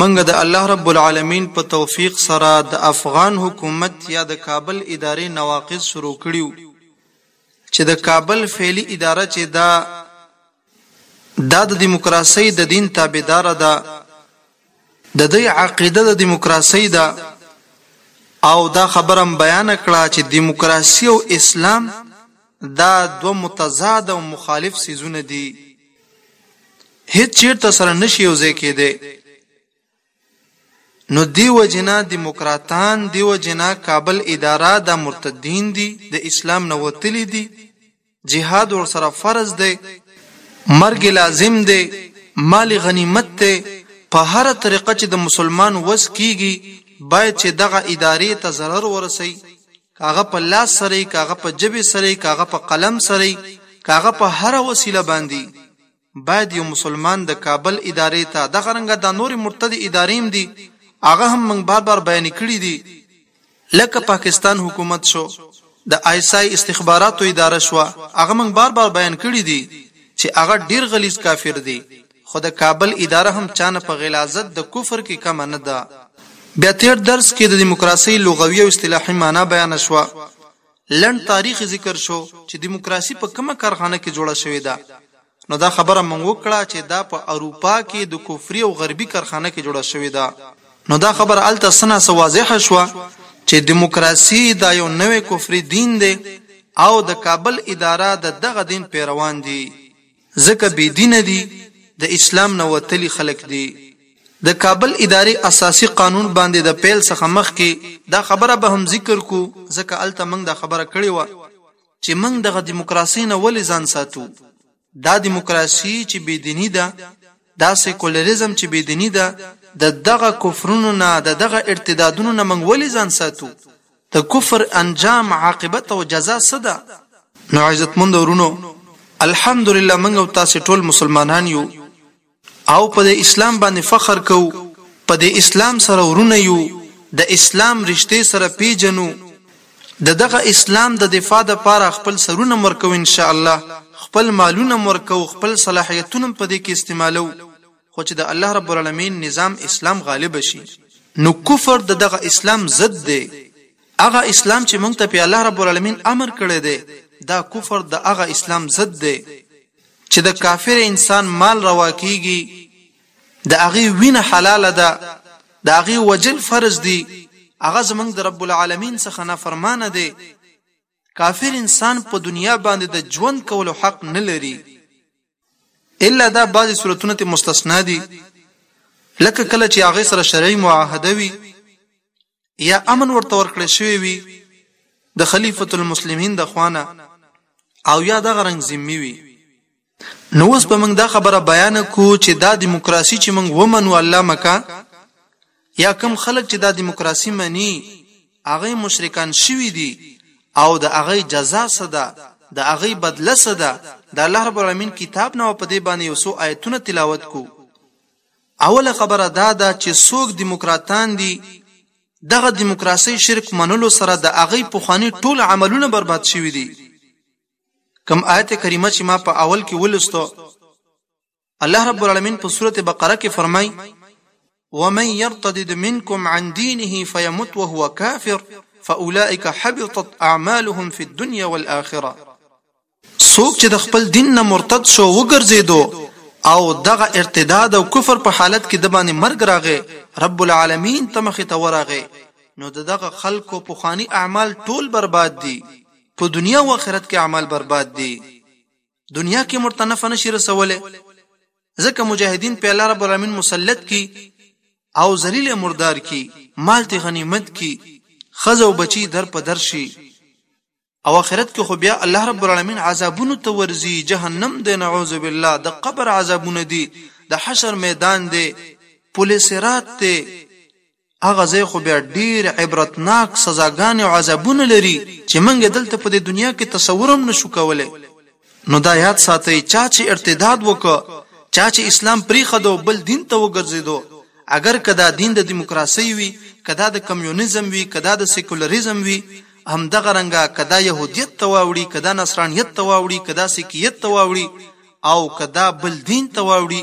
موږ د الله رب العالمین په توفیق سره د افغان حکومت یا د کابل ادارې نواقض شروع کړیو چې د کابل فعلی اداره چې دا دا د دیموکراسۍ د دین تابعدار ده د دې عقیده د دیموکراسۍ ده او دا خبرم بیان کړه چې دیموکراسي او اسلام دا دوه متضاد او مخالف څیزونه دي هیڅ چیرته سره نشي یو ځای کېدی نو دیو جنا دیموکراتان دیو جنا کابل اداره د مرتدین دي د اسلام نه وتلی دي جهاد ور سره فرض دی مرګ لازم دی مال غنیمت ته په هر طریقه چې د مسلمان وس کیږي باید چې دغه ادارې ته ضرر ورسي کاغه په لاس سره کاغه په جبه سره کاغه په قلم سره کاغه په هر وسیله باندې باید یو مسلمان د کابل ادارې ته د غرنګ د نور مرتد ادارې دي هغه هم موږ بار بار بیان کړی دي لکه پاکستان حکومت شو د آیسای استخباراتو اداره شو هغه موږ بار بار بیان کړی دي چې هغه ډیر غلیظ کافر دي خو د کابل اداره هم چا نه په غلاظت د کفر کې کمه نه ده. بیا تېر درس کې د دیموکراسۍ لغوي او اصطلاحي مانا بیانه شوه، لنډ تاریخ یې ذکر شو چې دیموکراسي په کومه کارخانه کې جوړه شوې ده، نو دا خبره مونږ وکړه چې دا په اروپا کې د کفري او غربي کارخانه کې جوړه شوې ده، نو دا خبره هلته څه نا څه واضحه شوه چې دیموکراسي دا یو نوی کفري دین دی او د کابل اداره د دغه دین پیروان دي. ځکه بی دینه دی د اسلام نه وتلی خلک دی. د کابل ادارې اساسي قانون باندې د پیل څخه مخکې دا خبره به هم ذکر کړو ځکه هلته موږ دا خبره کړې وه چې موږ دغه دیموکراسۍ نه ولې ځان ساتو؟ دا دیموکراسي چې بې دیني ده، دا سیکولریزم چې بې دیني ده، د دغه کفرونو نه، د دغه ارتدادونو نه موږ ولې ځان ساتو؟ د کفر انجام، عاقبت او جزا څه ده؟ نو عزتمند ورونو! الحمدلله موږ او تاسې ټول مسلمانان یو او په دې اسلام باندې فخر کوو، په دې اسلام سره ورونه یو، د اسلام رشتې سره پېژنو، د دغه اسلام د دفاع لپاره خپل سرونه هم ورکوو، انشاءالله خپل مالونه هم ورکوو، خپل صلاحیتونه هم په دې کې استعمالوو. خو چې د الله رب العالمین نظام اسلام غالب شي نو کفر د دغه اسلام ضد دی هغه اسلام چې مونږ ته په الله رب العالمین امر کړی دی دا کفر د هغه اسلام ضد دی چې د کافر انسان مال روا کیږي د هغه وینه حلاله ده د هغه وجل فرض دي هغه زمنګ د رب العالمین څخه نه فرمانه دي کافر انسان په دنیا باندې د ژوند کولو حق نه لري الا دا بعضی صورتونه ته مستثنا دي لکه کله چې هغه سره شرعي معاهده وي یا امن ورته ورکړی شوی وي د خلیفۃ المسلمین د خوانه او یا د غرنګ ذمي وي نو اوس به موږ دا خبره بیان کو چې دا دیموکراسي چې موږ ومنو الله مکا یا کم خلک چې دا دیموکراسي مني هغه مشرکان شوي دي او د هغه جزا څه ده د هغه بدله څه ده د الله رب العالمین کتاب نه په دې باندې یو څو آیتونه تلاوت کو اوله خبره دا ده چې څوک دیموکراتان دي دغه دیموکراسي شرک منلو سره د هغه پوخانی ټول عملونه برباد شوي دي کم آیت کریمه چې ما په اول کې ولستو الله رب العالمین په سورته بقره کې فرمای ومن يرتد منكم عن دينه فيمت وهو كافر فاولئك حبطت اعمالهم في الدنيا والاخره څوک چې د خپل دین نه مرتد شو وګرځیدو او دغه ارتداد او کفر په حالت کې د باندې مرګ راغې رب العالمین تمخ ته وراغې نو دغه خلکو په خاني اعمال ټول برباد دي په دنیا او آخرت کې اعمال برباد دي دنیا کې مرته نفع نشي رسوله ځکه مجاهدین په الله رب العالمین مسلط کی او ذلیل مردار کی مال تی غنیمت کی خزه او بچی در په در شي او آخرت کې خو بیا الله رب العالمین عذابونو ته ورزي جهنم دی نعوذ بالله د قبر عذابونه دي د حشر میدان دی پولیس رات دی هغه ځای خو بیا ډېر عبرتناک سزاګانې او عذابونه لري چې موږ یې دلته په دې دنیا کې تصور هم نه شو کولی. نو دا یاد ساتئ، چا چې ارتداد وکړ، چا چې اسلام پرېښود او بل دین ته وګرځېدو، اګر که دا دین د دیموکراسۍ وي، که دا د کمیونیزم وي، که دا د سیکولریزم وي، همدغه رنګه که دا یهودیت ته واوړي، که دا نصرانیت ته واوړي، که دا سیکیت ته واوړي او که دا بل دین ته واوړي،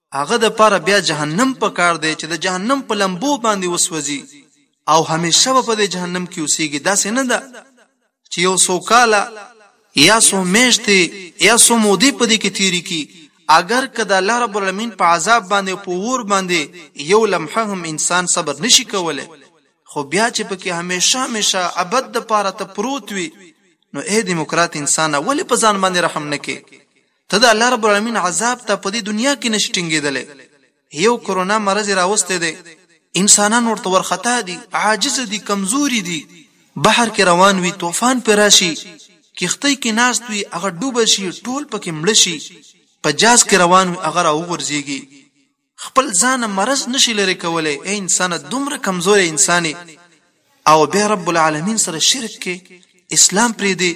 هغه د پاره بیا جهنم په کار دی چې د جهنم په لمبو باندې وسوځي او همیشه به په دې جهنم کې اوسېږي داسې نه ده چې یو څو کاله یا څو میاشتې یا څو مودې په دې کې تیری کی اگر که د الله رب العالمین په عذاب باندې په ور باندې یو لمحه هم انسان صبر نشي کولای خو بیا چې پکې همیشه همیشه ابد د پاره ته پروت وي نو اے دیموکرات انسان ولې په ځان باندې رحم نکې ته د الله رب العالمین عذاب ته په دې دنیا کې نشي ټینګېدلی یو کرونا مرض راوستی دی انسانان ورته ورخطا دي عاجز دي کمزوري دي بحر کې روان وي طوفان پر راشي کښتۍ کې ناست وي هغه ډوب شي ټول پکې مړ شي په جاز کې روان وي هغه راوغورځيږي خپل ځانه مرض نشی لری کولی ای انسانه دومره کمزوری انسان یې او بیا رب العالمین سره شرک کې اسلام پریدی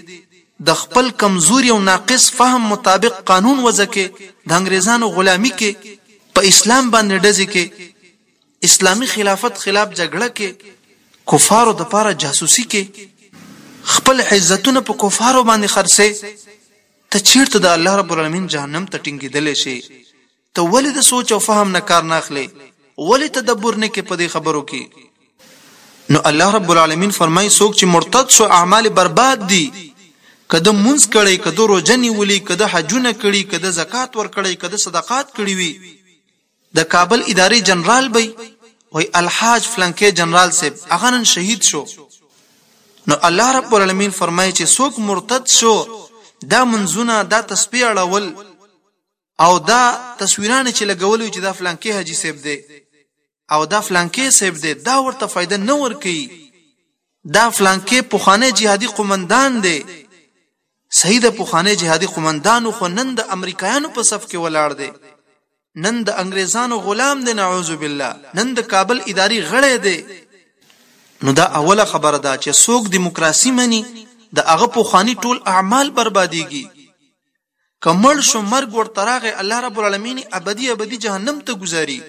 د خپل کمزوری او ناقص فهم مطابق قانون وضع کې د انګریزانو غلامی کې په اسلام باندې ډزې کې اسلامی خلافت خلاف جګړه کې کفارو د پاره جاسوسي کې خپل عزتونه په کفارو باندې خرڅه ته چیرته د الله رب العالمین جهنم ته ټینګېدل شي ته ولې د سوچ او فهم نه کار نه اخلې ولې تدبر نه کې په دې خبرو کې نو الله رب العالمین فرمای څوک چې مرتد شو اعمال برباد دي کده منځ کړي کده روزه نیولي کده حجونه کړي کده زکات ورکړي کده صدقات کړي وي د کابل ادارې جنرال بي وای الحاج فلانکې جنرال صاحب هغه نن شهید شو نو الله رب العالمین فرمایي چې څوک مرتد شو دا منځونه دا تسبیح اړول او دا تصویرانې چې لګولې چې دا فلانکې حاجی صاحب دی او دا فلانکې صاحب دی دا ورته فائدہ نه ورکي دا فلانکې پوخانه جهادي قومندان دی صحیح د پوخانه جهادي قومندانو خو نن د امریکایانو په صف کې ولاړ دی نن د انګريزانو غلام دی نعوذ بالله نن د کابل اداري غړی دی نو دا اوله خبره ده چې څوک دیموکراسي مني د هغه پوخانی ټول اعمال برباديږي که مړ شو مرګ ورته راغی الله رب العالمین ابدی ابدی جهنم ته گذاری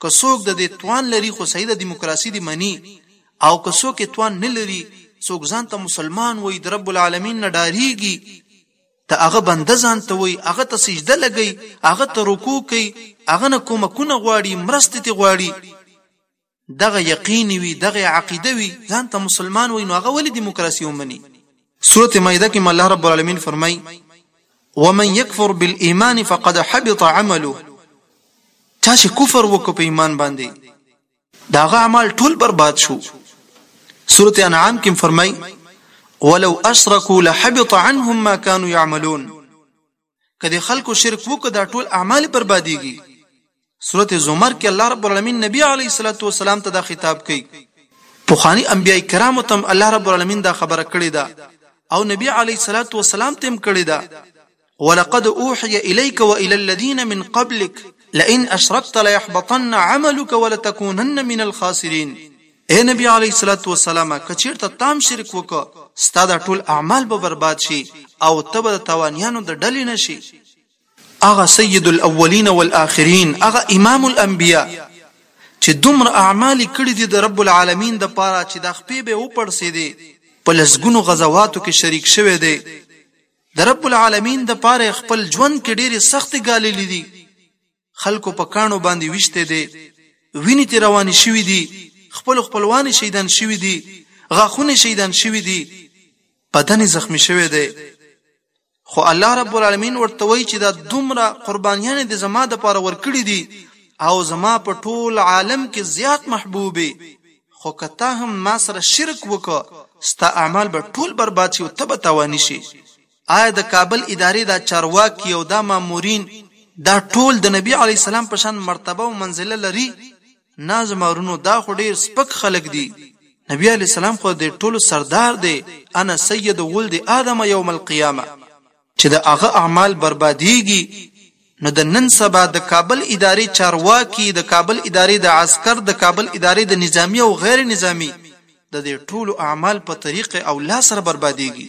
که څوک د دې توان لري خو صحیح د دیموکراسي دی منی او که څوک توان نه لري څوک ځان ته مسلمان وای د رب العالمین نه ډاریږي ته هغه بنده ځان ته وای هغه ته سجده لګی هغه ته رکوع کوي هغه نه کومکونه غواړي مرستې ته غواړي دغه یقین وي دغه عقیده وي ځان ته مسلمان وي نو هغه ولې دیموکراسي ومني سورته مائده کې الله رب العالمین فرمای ومن يكفر بالايمان فقد حبط عمله چا چې کفر وکړ په ایمان باندې داغه اعمال ټول برباد شو سورته انعام کې فرمای ولو اشركوا لحبط عنهم ما كانوا يعملون که د خلکو شرک وکړه دا ټول اعمال بربادیږي سورته زمر کې الله رب العالمین نبی علی صلوات و سلام ته دا خطاب کوي پوخانی انبیای کرامو تم الله رب العالمین دا خبره کړې ده او نبی علی صلوات و سلام تم کړې ده ولقد اوحي اليك والى الذين من قبلك لئن اشركت ليحبطن عملك ولتكونن من الخاسرين اې نبی علیه الصلوة والسلام که چېرته تا هم شرک وکړ ستا دا ټول اعمال به برباد شي او ته به د تاوانیانو د ډلې نه شې. هغه سید الاولین والآخرین، هغه امام الانبیاء چې دومره اعمال یې کړي دي د رب العالمین لپاره چې دا خپې به یې وپړسېدې، په لسګونو غزواتو کې شریک شوی دی، د رب العالمین لپاره یې خپل ژوند کې ډېرې سختې ګاللې دي. خلکو په کاڼو باندې ویشته دی وینې تی روانې شوې دي خپل خپلوان شهیدان شوې دي غاخونه شهیدان شوې دي بدن زخمی شوی دی خو الله رب العالمین ورته وایي چې دا دومره قربانیان دي زما د پاره ورکړي دي او زما په ټول عالم کې زیات محبوبي خو کته هم ما سره شرک وکړه ستا اعمال به ټول برباد شي او تبه تاوانی شي آیا د کابل ادارې دا چارواکي او دا مامورین دا ټول د نبي علیه السلام په شان مرتبه او منزله لري؟ نه زما ورونو دا خو ډېر سپک خلک دي. نبي علیه السلام خو د ټولو سردار دی، انا سید ولد آدم یوم القیامه. چې د هغه اعمال بربادېږي نو د نن سبا د کابل ادارې چارواکي، د کابل ادارې د عسکر، د کابل ادارې د نظامي او غیر نظامي د دې ټولو اعمال په طریق او لا سره بربادېږي.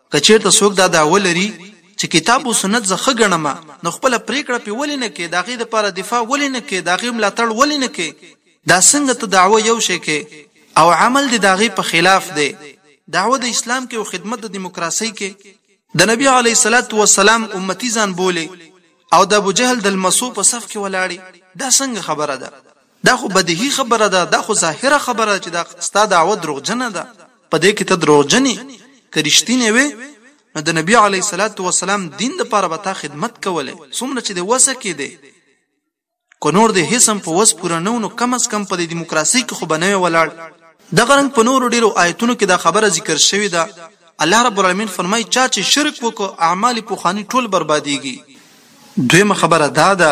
که چیرته څوک دا دعوه لري چې کتاب او سنت زه ښه ګڼم نو خپله پریکړه پرې ولې نه کوې؟ د هغې لپاره دفاع ولې نه کوې؟ د هغې ملاتړ ولې نه کوې؟ دا څنګه ته دعوه یو شی کوې او عمل دې د هغې په خلاف دی؟ دعوه د اسلام کې او خدمت د دیموکراسۍ کې د نبي علیه الصلوة والسلام امتي ځان بولې او د ابوجهل د لمسو په صف کې ولاړې دا څنګه خبره ده؟ دا خو بدیهی خبره ده، دا خو ظاهره خبره ده چې دا ستا دعوه دروغجنه ده، په دې کې ته دروغجن یې، که رښتینی وې نو د نبی علیه الصلوة والسلام دین لپاره به تا خدمت کولی څومره چې دې وسه کېدی، که نور دې هېڅ هم په وس پوره نه و نو کم از کم په دې دیموکراسۍ کې خو به نه وې ولاړ. دغه رنګ په نورو ډېرو آیتونو کې دا خبره ذکر شوې ده، الله رب العلمین فرمایي، چا چې شرک وکړ اعمال یې پخواني ټول بربادېږي. دویمه خبره دا ده.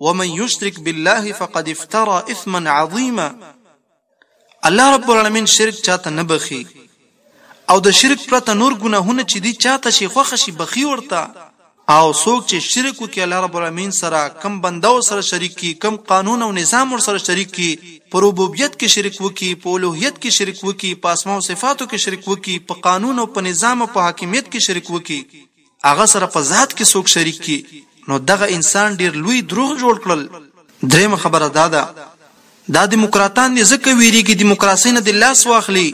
ومن یشرک بالله فقد افترى اثما عظیما الله رب العالمین شرک چاته نه بخي او د شرک پرته نور ګناهونه چې دي چاته شي خوښ شي بخي ورته او څوک چې شرک وکړي الله رب العالمین سره کم بنده سره شریک کی کم قانون او نظام ور سره شریک کی پر ربوبیت کې شرک وکي په اولوهیت کې شرک وکي په اسماء او صفاتو کې شرک وکي په قانون او په نظام او په حاکمیت کې شرک وکي هغه سره په ذات کې څوک شریک کړي نو دغه انسان ډیر لوی دروغ جوړ کړل درېمه خبره دا ده دا دیموکراتان دې ځکه ویریږي دیموکراسي نه د لاس واخلي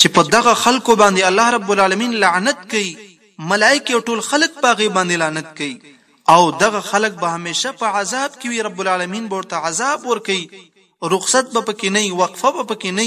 چې په دغه خلکو باندې الله رب العالمین لعنت کوي ملائکه او ټول خلک په غي باندې لعنت کوي او دغه خلک به همیشه په عذاب کې وي رب العالمین به ورته عذاب ورکي رخصت به پکې نه وقفه به پکې نه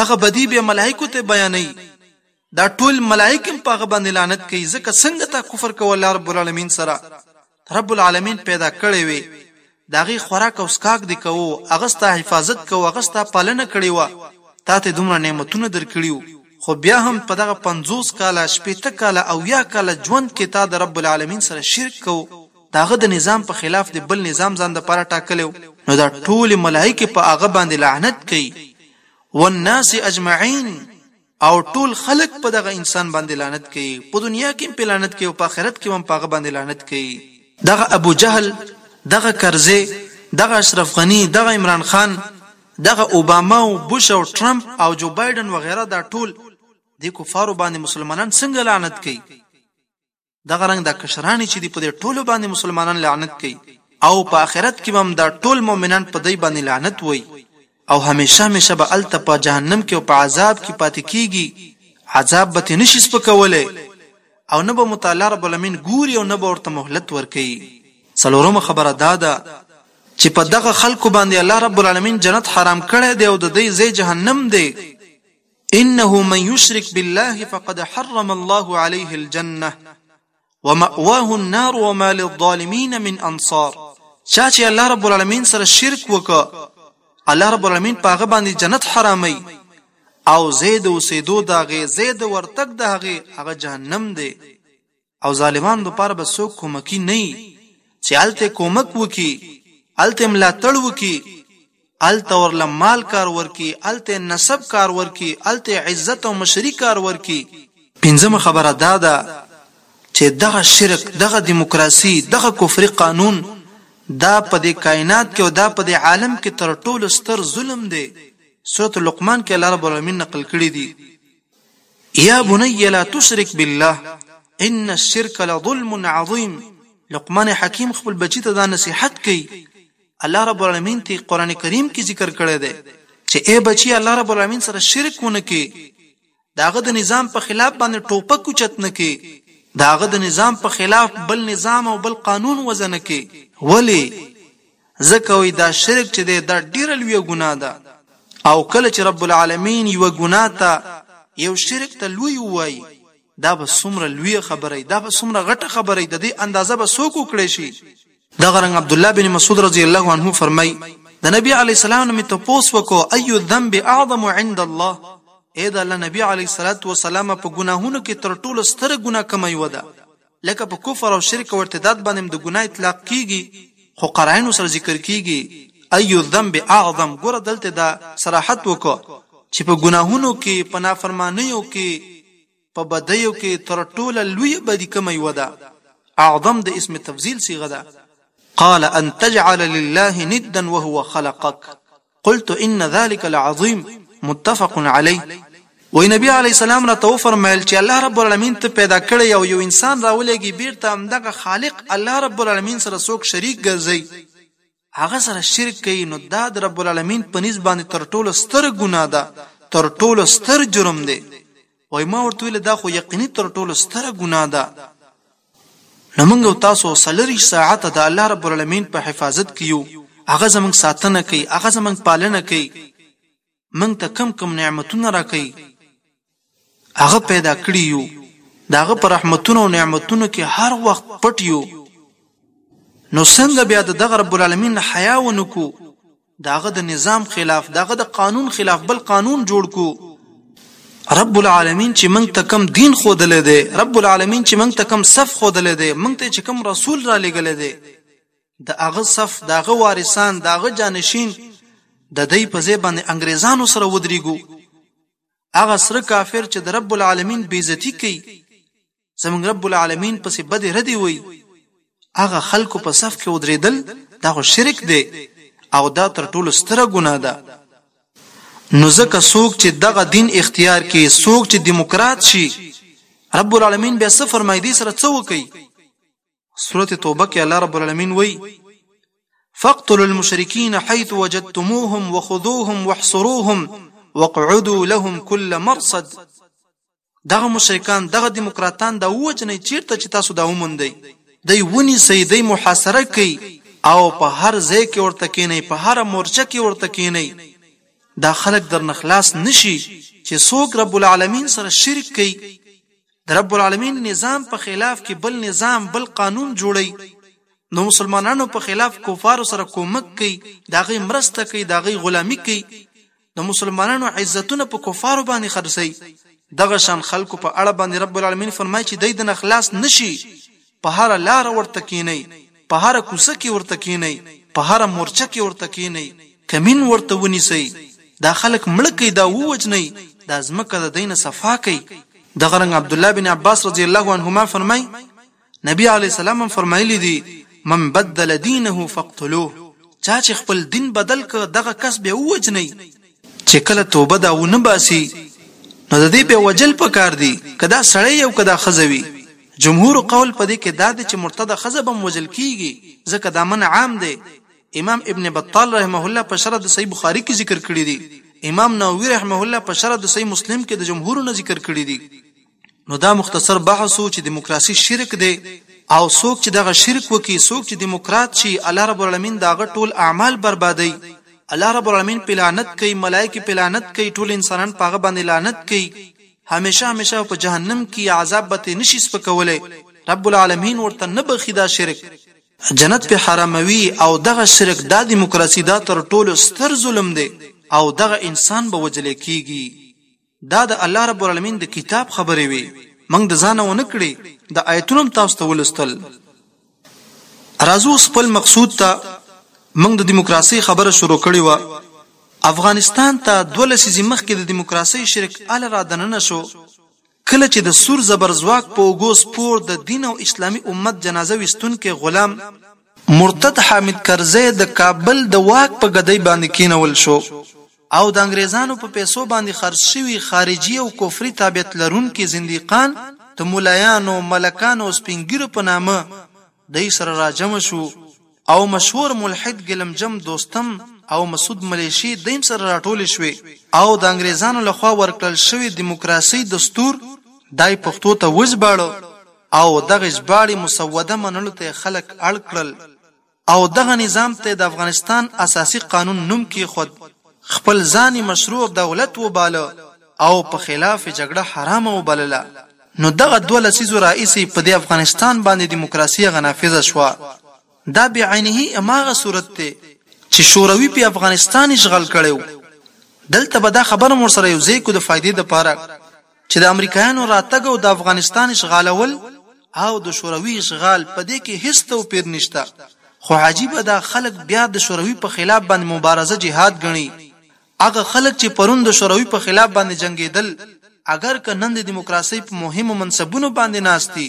دغه بدي بیا ملائکو ته بیانوي دا ټول ملائک هم په هغه باندې لعنت کوي ځکه څنګه تا کفر کوه الله رب العالمین سره رب العالمین پیدا کړی وي دا غي خوراک او سکاک دی کوو هغه ستا حفاظت کوو هغه ستا پالنه کړی و تا ته دومره نعمتونه درکړیو خو بیا هم په دغه 50 کاله شپېته کاله او یا کاله ژوند کې تا د رب العالمین سره شرک کوو د هغه د نظام په خلاف دې بل نظام ځان د پاره ټاکلی وو. نو دا ټولې ملائکې په هغه باندې لعنت کوي، والناس اجمعین، او ټول خلق په دغه انسان باندې لعنت کوي، په دنیا کې هم پرې لعنت کوي او په آخرت کې به هم په هغه باندې لعنت کوي. دغه ابو جهل، دغه کرزی، دغه اشرف غني، دغه عمران خان، دغه اوباما او بوش او ټرمپ او جو بایډن وغیره دا ټول دې کفارو باندې مسلمانان څنګه لعنت کوي؟ دغه رنګ دا کشرانی چې دی په دې ټولو باندې مسلمانان لعنت کوي او په آخرت کې هم دا ټول مؤمنان په دې باندې لعنت وای او همیشه همیشه به الته په جهنم کې او په عذاب کې پاتې کیږي عذاب به نشي سپکولای او نه به متعالی رب العالمین ګوري او نه به ورته مهلت ورکړي څلورمه خبره دا ده چې په دغه خلکو باندې الله رب العالمین جنت حرام کړی دی او د دې ځای جهنم دی انه من يشرك بالله فقد حرم الله عليه الجنه ومأواه النار وما للظالمين من انصار چا چې الله رب العالمین سره شرک وکړ الله رب العالمین پاغه باندې جنت حرامي او زید اوسېدو داغه زید ورتګ داغه هغه جهنم دی او ظالمانو لپاره به څوک کومکی نه وي چې هلته کومک وکړي هلته ملاتړ وکړي هلته ورله مال کار ورکړي هلته نسب کار ورکړي هلته عزت او مشري کار ورکړي پنځمه خبره دا ده چې دغه شرک دغه دیموکراسي دغه کفري قانون دا په دې کائنات کې او دا په دې عالم کې تر ټولو ستر ظلم دی سورة لقمان کې الله رب العالمین نقل کړی دی يا بني لا تشرک بالله ان الشرک لظلم عظيم لقمان حکیم خپل بچی ته دا نصيحت کوي الله رب العالمین ته قران کریم کې ذکر کړی دی چې اے بچی الله رب العالمین سره شرک ونه کې داغه د نظام په خلاف باندې ټوپک کوچت نه کې داغه د نظام په خلاف بل نظام او بل قانون وزنه کې ولی ځکه وایي دا شرک چې دی دا ډېره لویه ګناه ده او کله چې رب العالمین یوه ګناه ته یو شرک ته لوی ووایي دا به څومره لویه خبره وي دا به څومره غټه خبره وي د دې اندازه به څوک وکړی شي دغه رنګ عبدالله بن مسعود رضی الله عنه فرمایي د نبی علی السلام نه مې تپوس وکړو اي ذنب اعظم عند الله اې د الله نبی علی الصلاه والسلام په ګناهونو کې تر ټولو ستره ګناه کومه یو ده لکه په کفر او شرک او ارتداد باندې هم د ګناه اطلاق کیږي خو قرائنو سره ذکر کیږي ای الذنب اعظم ګوره دلته دا صراحت وکړو چې په ګناهونو کې په نافرمانیو کې په بدیو کې تر ټوله لوی بدی کومه یو ده اعظم د اسم تفضیل صيغه ده قال ان تجعل لله ندا وهو خلقك قلت ان ذلك لعظيم متفق عليه وای نبی علی السلام را تو فرمایل چې الله رب العالمین ته پیدا کړی او یو انسان راولېږي بیرته همدغه خالق الله رب العالمین سره څوک شریک ګرځي هغه سره شرک کوي نو دا د رب العالمین په نس باندې تر ټولو ستر ګناه ده تر ټولو ستر جرم دی وای ما ورته ویل دا خو یقیني تر ټولو ستر ګناه ده نو موږ او تاسو څلورویشت ساعته د الله رب العالمین په حفاظت کې یو، هغه زموږ ساتنه کوي، هغه زموږ پالنه کوي، موږ ته کوم کوم نعمتونه راکوي، هغه پیدا کړي یو، د هغه په رحمتونو او نعمتونو کې هر وخت پټ یو، نو څنګه بیا د دغه رب العالمین نه حیا ونکړو؟ د هغه د نظام خلاف د هغه د قانون خلاف بل قانون جوړ کو رب العالمین چې موږ ته کم دین خودلې دی رب العالمین چې موږ ته کم صف خودلې دی موږ ته چې کم رسول را لګلې دی د هغه صف د هغه وارثان د هغه جانشین د دې په ځای باندې انګريزانو سره ودرېګو هغه سره کافر چې د رب العالمین بیزتی کوي زمونږ رب العالمین پسې بدې ردې وي هغه خلکو په صف کې ودرېدل دا خو شرک دی او دا تر ټولو ستره ګناه ده نو ځکه څوک چې دغه دین اختیار کړي څوک چې دیموکرات شي رب العالمین بیا څه فرمایي دې سره څه وکړي سورة توبه کې الله رب العالمین وایي فاقتلوا المشركين حيث وجدتموهم وخذوهم واحصروهم وقعدوا لهم كل مرصد دغه موشیکان دغه دیموکراتان دا ووجنی چیرته چی تاسو دا وموندی دی ونیسی دی محاصره کړی او په هر ځای کی ورته کینی په هره مورچه کی ورته کینی دا خلک درنه خلاص نشی چی څوک رب العالمین سره شرک کوي د رب العالمین نظام په خلاف کی بل نظام بل قانون جوړی نو مسلمانانو په خلاف کفار سره کومک کوي داغه مرسته کوي داغه غلامی کوي د مسلمانانو عزتونه په کفارو باندې خرڅوي دغه شان خلکو په اړه باندې رب العالمین فرمایي چې دای دنه خلاص نشي په هر لار ورته کینی په هر کوڅه کې ورته کینی په هر مورچه کې ورته کینی کمین ورته ونیسي دا خلک مړ کوي دا ووجني دا ځمکه د دینه صفا کوي دغه رنګ عبد الله بن عباس رضی الله عنهما فرمایي نبی علیه السلام هم فرمایلی دی من بدل دینه فقتلوه چا چې خپل دین بدل ک دغه کس به ووجنئ. چې کله توبه دا ونه باسي نو د دې به وجل پکار دي که دا سړی یو که دا ښځه وي جمهور قول په دې کې دا دی چې مرتده ښځه به هم وژل کیږي ځکه دا منع عام دی امام ابن بطال رحمه الله په شرح د صحیح بخاری کې ذکر کړی دی امام نووي رحمه الله په شرح د صحیح مسلم کې د جمهور نه ذکر کړی دی نو دا مختصر بحث وو چې دیموکراسي شرک دی او څوک چې دغه شرک وکي څوک چې دیموکرات شي الله رب العالمین داغه ټول اعمال بربادي الله رب العالمین پلانت کوي ملائکه پلانت کوي ټول انسانان پاغه باندې لعنت کوي همیشه همیشه په جهنم کې عذاب به نشي سپکولای رب العالمین ورته نه بخي دا شرک جنت په حراموي او دغه شرک د دیموکراسي دا تر ټولو ستر ظلم دی او دغه انسان به وجل کیږي دا د الله رب العالمين د کتاب خبرې وې، موږ د ځانه ونه کړې، دا آيتونه هم تاسو ته ولوستل. راځو اوس خپل مقصود ته، موږ د ديموکراسۍ خبره شروع کړې وه، افغانستان ته دوه لسيزې مخکې د ديموکراسۍ شرک هله را دننه شو، کله چې د سور زبرځواک په اوږو سپور د دين او اسلامي امت جنازه ويستونکی غلام، مرتد حامد کرزی د کابل د واک په ګدۍ باندې کينول شو، او د انګریزانو په پیسو باندې خرڅ شوي خارجي او کفري تابعیت لرونکي زندیقان د ملایانو، ملکانو او سپین ږیرو په نامه دوی سره راجمع شو او مشهور ملحد ګلم جم دوستم او مسعود ملیشې دویم سره راټولې شوې او د انګریزانو له خوا ورکړل شوی دیموکراسۍ دستور دای پښتو ته وژباړه او دغه ژباړې مسوده منلو ته یې خلک اړ کړل. او دغه نظام ته یې د افغانستان اساسي قانون نوم کېښود، خپل ځان یې مشروع دولت وباله او په خلاف یې جګړه حرامه وبلله، نو دغه دوه لسیزو راهیسې په دې افغانستان باندې دیموکراسي هغه نافذه شوه. دا بعینه هماغه صورت دی چې شوروي پرې افغانستان اشغال کړی و. دلته به دا خبره هم ورسره یوځای کړو د فایدې لپاره چې د امریکایانو راتګ او د افغانستان اشغالول او د شوروي اشغال په دې کې هیڅ توپیر نشته خو عجیبه ده خلک بیا د شوروي په خلاف باندې مبارزه جهاد ګڼي هغه خلک چې پرون د شوروي په خلاف باندې جنګیدل اګر که نن د دیموکراسۍ په مهمو منصبونو باندې ناست دي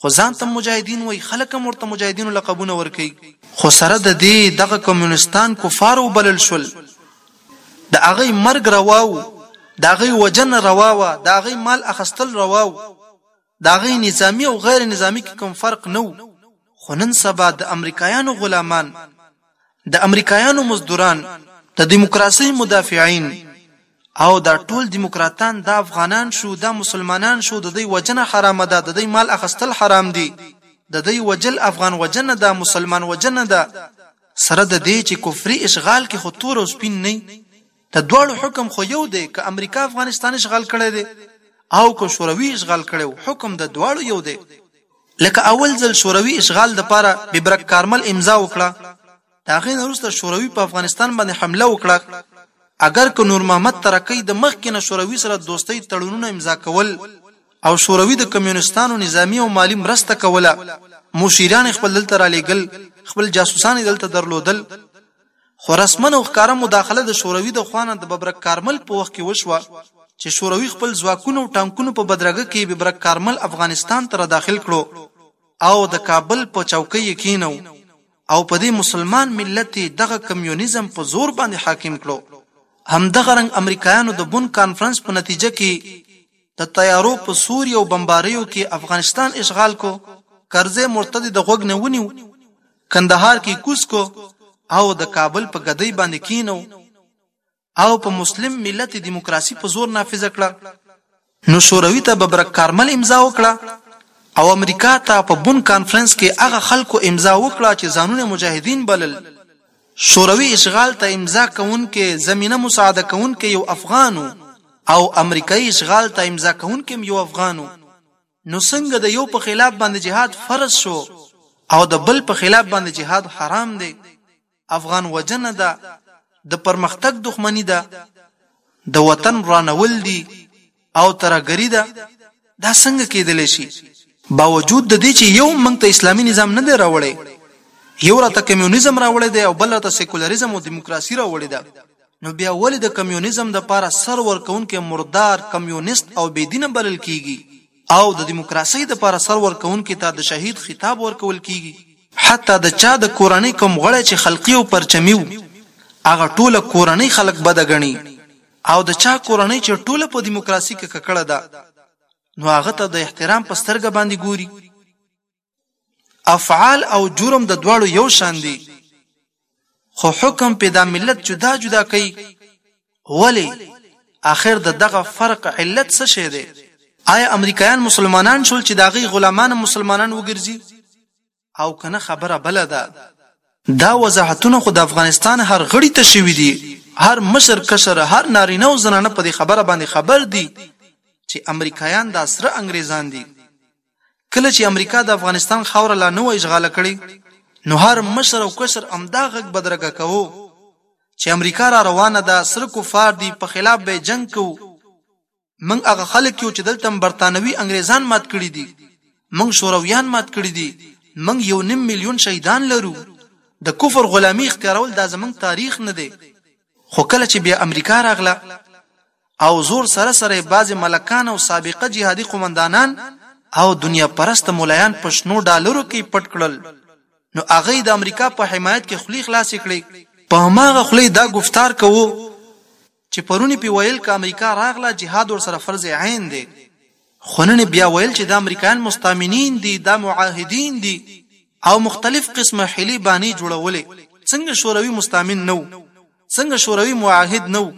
خو ځان ته مجاهدین وایي، خلک هم ورته مجاهدینو لقبونه ورکوي. خو سره د دې دغه کمیونستان کفار وبلل شول، د هغوی مرګ روا و، د هغوی وژنه روا وه، د هغوی مال اخستل روا و، د هغوی نظامي او غیر نظامي کې کوم فرق نه و. خو نن سبا د امریکایانو غلامان، د امریکایانو مزدوران، د دیموکراسۍ مدافعین، او دا ټول ديموکراتان دا افغانان شو دا مسلمانان شو ددی وژنه حرامه ده ددی مال اخستل حرام دي ددی وژل افغان وژنه ده مسلمان وژنه ده. سره ددی چی کفری اشغال کی خو تور او سپین نی د دواړو حکم خو یو دی که امریکا افغانستان اشغال کړی دی او که شوروی اشغال کړی وو حکم د دواړو یو دی. لکه اول ځل شوروی اشغال دپاره ببرک کارمل امضا وکړه دا غین وروسته شوروي په افغانستان باندې حمله وکړه اگر که نور محمد ترکی د مخکې نه شوروي سره دوستۍ تړونونه امضا کول او شوروي د کمیونستانو نظامی او مالی مرسته کوله مشیران خپل دلته را لېږل خپل جاسوسان دلته درلودل خو رسمن او ښکارا مداخله د شوروي د خوانه د ببرک کارمل په وخت کې وشوه چې شوروي خپل ځواکونه او ټانکونه په بدرګه کې ببرک کارمل افغانستان ته را داخل کړو او د کابل په چوکۍ کې کینو او په دې مسلمان ملت یې دغه کمیونیزم په زور باندې حاکم کړو همدغه رنګ امریکایانو د بن کانفرنس په نتیجه کې د طیارو په سوري او بمباریو کې افغانستان اشغال کو کرزی مرتد د غوږ نه ونیو کندهار کې کوس کو او د کابل په ګدۍ باندې کینو او په مسلم ملت دیموکراسي په زور نافذه کړه نو شوروي ته ببرک کارمل امضا وکړه او امریکا ته په بون کانفرنس کې هغه خلکو امضا وکړه چې ځانونه مجاهدین بلل شوروي اشغال ته امضا کوونکې زمينه مساعده کوونکې یو افغانو او امریکایي اشغال ته امضا کوونکې یو افغانو نو څنګه د یو په خلاف باندې جهاد فرض شو او د بل په خلاف باندې جهاد حرام دی افغان وجنه ده د پرمختګ دښمنی ده د وطن رانول دي او ترګری ده دا څنګه کېدل شي باوجود د دې چې یو موږ ته اسلامي نظام نه دی راوړی یو راته کمیونیزم راوړی دی او بل راته سیکولریزم او دیموکراسي راوړی ده نو بیا ولې د کمیونیزم لپاره سر ورکوونکی مردار، کمیونیست او بې دینه بلل کیږي او د دیموکراسۍ لپاره سر ورکوونکي ته د شهید خطاب ورکول کیږي؟ حتی د چا د کورنۍ کوم غړی چې خلقي او پرچمي و، هغه ټوله کورنۍ خلک بده ګڼي او د چا کورنۍ چې ټوله په دیموکراسي کې ککړه ده، نو هغه ته د احترام په سترګه باندې ګوري. افعال او جرم د دواړو یو شان دي خو حکم په دا ملت جدا جدا کوي ولی اخر د دغه فرق علت څه شی دی آیا امریکایان مسلمانان شول چې داغي غلامان مسلمانان وګرځي او کنه خبره بل ده دا وضاحتونه خو د افغانستان هر غړي ته شوي دي هر مشر کشر هر نارینه او زنانه په دې خبره باندې خبر دي چې امریکایان دا سره انګریزان دي کله چې امریکا د افغانستان خاوره لا نه وه اشغاله کړې نو هر مشر او کشر همدا غږ بدرګه کوو چې امریکا را روانه ده سره کفار دي په خلاف به جنگ کوو موږ هغه خلک یو چې دلته برتانوي انګریزان مات کړي دي موږ شورویان مات کړي دي موږ یو نیم میلیون شهیدان لرو د کفر غلامی اختیارول دا زمنګ تاریخ نه دی خو کله چې بیا امریکا راغله او زور سره سره یې بعضې ملکان او سابقه جهادي قومندانان او دنیا پرسته ملایان په شنو ډالرو کې پټ کړل نو هغه یې د امریکا په حمایت کې خولې خلاصې کړې په هماغه خوله یې دا ګفتار کوو چې پرون یې پې ویل که امریکا راغله جهاد ورسره فرض عین دی خونړي بیا ویل چې دا امریکایان مستامنین دي، دا معاهدین دي او مختلف قسمه حیلې بانې جوړولې، څنګه شوروي مستامن نه وو، څنګه شوروي معاهد نه وو،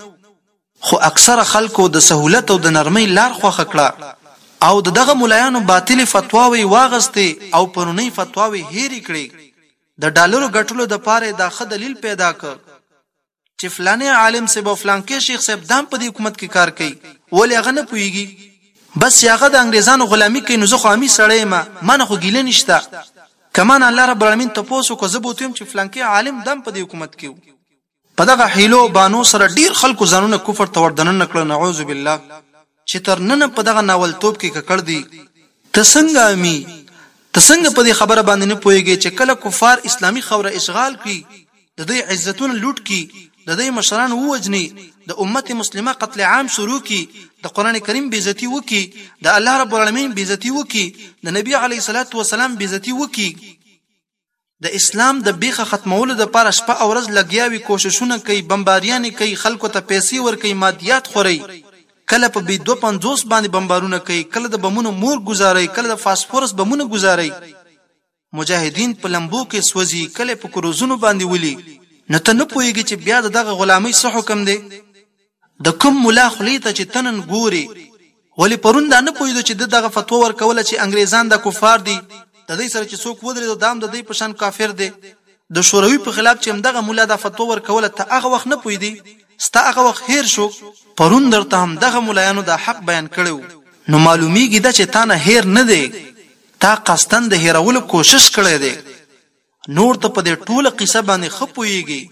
خو اکثره خلکو د سهولت او د نرمۍ لار خوښه کړه او د دغه ملایانو باطلې فتواوې واغستې او پرونۍ فتواوې هېرې کړې، د ډالرو ګټلو دپاره یې دا ښه دلیل پیدا کړ. چې فلانی عالم صاحب او فلانکی شیخ صاحب دام په دې حکومت کې کار کوي ولې هغه نه پوهیږي بس چې هغه د انګریزانو غلامي کوي نو زه خو عامي سړی یم ما نه خو ګیله نشته که ما نه الله رب العالمین تپوس وکړو زه به ورته ویم چې فلانکی عالم دام په دې حکومت کې و په دغه حیلو بانو سره ډیر خلکو ځانونه کفر ته وردننه کړل نعوذ بالله چې تر ننه په دغه ناولتوب کې ککړ دي. ته څنګه امي؟ ته څنګه په دې خبره باندې نه پوهېږې چې کله کفار اسلامي خاوره اشغال کړي، د دوی عزتونه لوټ کړي، د دوی مشران ووژني، د امت مسلمه قتل عام شروع کړي، د قرآن کریم بې عزتي وکړي، د الله رب العالمین بې عزتي وکړي، د نبي علیه السلام بې عزتي وکړي؟ د اسلام د بیخه ختمولو لپاره شپه او ورځ لګیا وي کوششونه کوي بمباریانې کوي خلکو ته پیسې ورکوي مادیات خوري کله په بي دوه پنځوس باندې بمبارونه کوي کله د بمونو مور ګزاري کله د فاسفورس بمونه ګزاري مجاهدین په لمبو کې سوځي کله په کروزونو باندې ولي نو ته نه پوهیږي چې بیا د دغه غلامۍ څه حکم دی د کوم ملا خولې ته چې ته نن ګورې ولې پرون دا نه پوهېدو چې ده دغه فتوا ورکوله چې انګرېزان دا کفار دي د دی سره چې څوک ودرېدو دا هم د دی په شان کافر دی د شوروي په خلاف چې همدغه ملا دا فتوا ورکوله ته هغه وخت نه پوهېدې ستا هغه وخت هېر شو پرون درته هم دغه ملایانو دا حق بیان کړی و نو معلومیږي دا چې تانه هېر نه دی تا قصدن د هېرولو کوشش کړی دی نور ته په دې ټوله قصه باندې ښه پوهېږي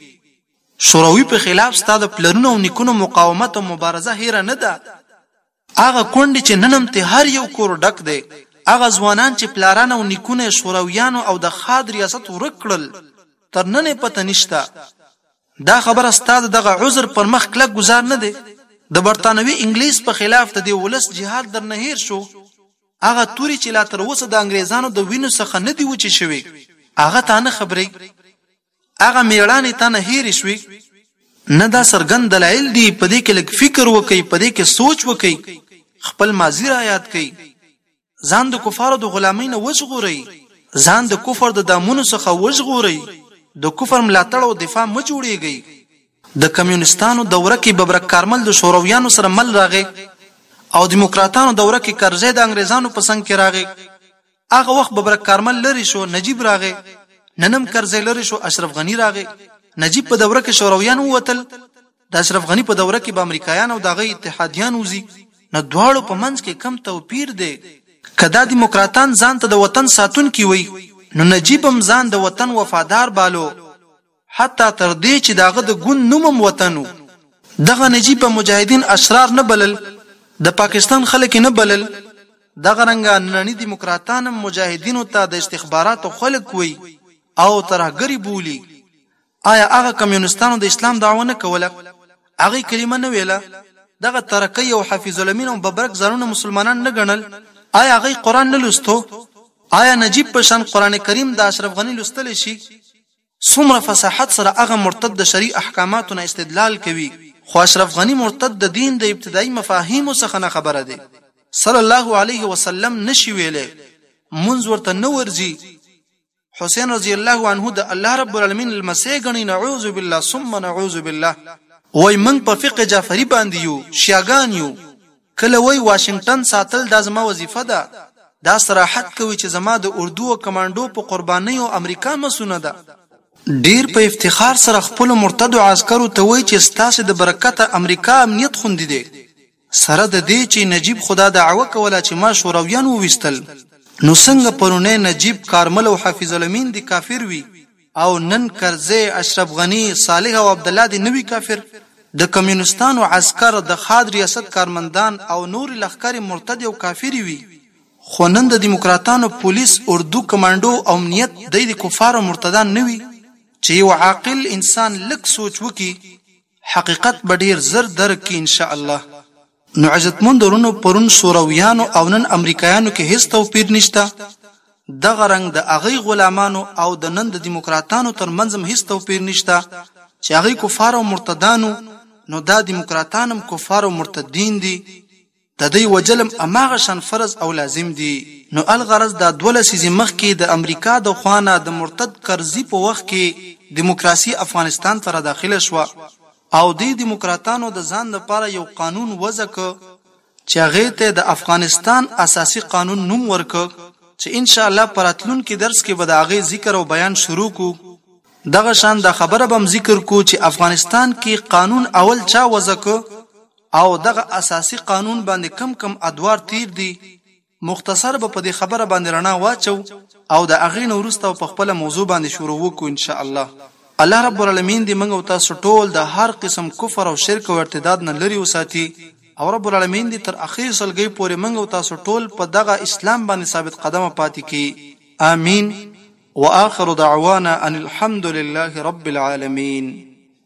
شوروي په خلاف ستا د پلرونو او نیکونو مقاومت او مبارزه هېره نه ده. هغه کونډې چې نن هم ترې هر یو کور ډک دی، هغه ځوانان چې پلاران او نیکونه یې شورویانو او د ښاد ریاست ورک کړل، تر ننه یې پته نشته. دا خبره ستا د دغه عذر پر مخ کلک ګوزار نه دی. د برتانوي انګلیس په خلاف د دې ولس جهاد درنه هېر شو. هغه توري چې لا تر اوسه د انګریزانو د وینو څخه نه دي وچې شوې، هغه تا نه خبروي. هغه میړانې تا نه هېرې شوې نه دا څرګند دلایل دي په دې کې لږ فکر وکړئ په دې کې سوچ وکړئ خپل ماضي را یاد کړئ ځان د کفارو د غلامۍ نه وژغورئ ځان د کفر د دامونو څخه وژغورئ د کفر ملاتړ او دفاع مه جوړیږئ د کمیونستانو دوره کې ببرک کارمل د شورویانو سره مل راغی او دیموکراتانو دوره کې کرزی د انګریزانو په څنګ کې راغی هغه وخت ببرک کارمل لرې شو نجیب راغی ننم کرزی لرې شو اشرف غنی راغی نجیب په دوره کې شورویان ووتل د اشرف غنی په دوره کې به امریکایان او دغه اتحادیان وزي نو دواړو په منځ کې کم توپیر دی که دا دیموکراتان ځان ته د وطن ساتونکي وي نو نجیب هم ځان د وطن وفادار بالو حتی تر دې چې د هغه د ګوند نوم هم وطن و. دغه نجیب به مجاهدین اشرار نه بلل، د پاکستان خلک یې نه بلل. دغه رنګه ننني دیموکراتان هم مجاهدینو ته د استخباراتو خلک وایي او ترهګر یې بولي. ایا هغه کمیونستانو د اسلام دعوه نه کوله؟ هغوی کلمه نه ویله؟ دغه ترکی او حفیظ الامین او ببرک ځانونه مسلمانان نه ګڼل؟ ایا هغوی قران نه لوستو؟ ایا نجیب په شان قران کریم د اشرف غني لوستلی شي؟ څومره فصاحت سره هغه مرتد د شرعي احکاماتو نه استدلال کوي خو اشرف غني مرتد د دين د ابتدايي مفاهيمو څخه نه خبره دی صلی الله عليه وسلم نه شي ويلي مونځ ورته نه ورځي حسين رضي الله عنه د الله رب العالمين لمسی ګڼي نعوذ بالله ثم نعوذ بالله وای منګ په فقه جعفری باندې یو شیاګان یو کله وایی واشنګټن ساتل دا زما وظیفه ده دا صراحت کوی چه زما د اردو او کمانډو په قربانیو امریکا مسونه ده. ډیر په افتخار سره خپلو مرتدو عسکرو ته وایی چه ستاسو د برکته امریکا امنیت خوندی دی سره ددی چه نجیب خو دا دعوه کوله چه ما شورویان وویستل نو څنګه پرونی نجیب کارمل او حافظ الامین دی کافر وی او نن کرزی اشرف غنی صالح او عبدالله دی نوی کافر د کمیونستانو عسکر د خاد ریاست کارمندان او نوری لښکری مرتدی او کافری وی خو نن د دیموکراتانو پولیس اردو کمانډو او امنیت دی د کفارو مرتدان نه وی چی یو عاقل انسان لږ سوچ وکی حقیقت به ډیر زر درک کی انشاءالله. نو عزتمند ورونو پرون شورويانو او نن امريکايانو کې هيڅ توپير نشته دغه رنګ د هغوی غلامانو او د نن د ديموکراتانو تر منځ هم هيڅ توپير نشته چې هغوی کفار او مرتدانو نو دا ديموکراتان هم کفار او مرتدين دي د دوی وجلم اماغه شان فرض او لازم دي نو الغرض دا دوه لسیزې مخکې د امریکا د خوانه د مرتد کرزي په وخت کې دیموکراسي افغانستان ته را داخله شوه او دې دموکراتانو د ځان لپاره یو قانون وضع کړ چې هغې ته یې د افغانستان اساسي قانون نوم ورکړ چې ان شاء الله په راتلونکي درس کې به د هغې ذکر او بیان شروع کړو. دغه شان دا خبره به هم ذکر کړو چې افغانستان کې قانون اول چا وضع کړ او دغه اساسي قانون باندې کوم کوم ادوار تیر دي مختصر به په دې خبره باندې رڼا واچو او د هغې نه وروسته به په خپله موضوع باندې شروع وکړو ان شاء الله. الله رب العالمین دې موږ او تاسو ټول د هر قسم کفر او شرک او ارتداد نه لرې وساتي او رب العالمین دې تر اخري سلګۍ پورې موږ او تاسو ټول په دغه اسلام باندې ثابت قدمه پاتې کړي. آمین. وآخر دعوانا ان الحمدلله رب العالمین.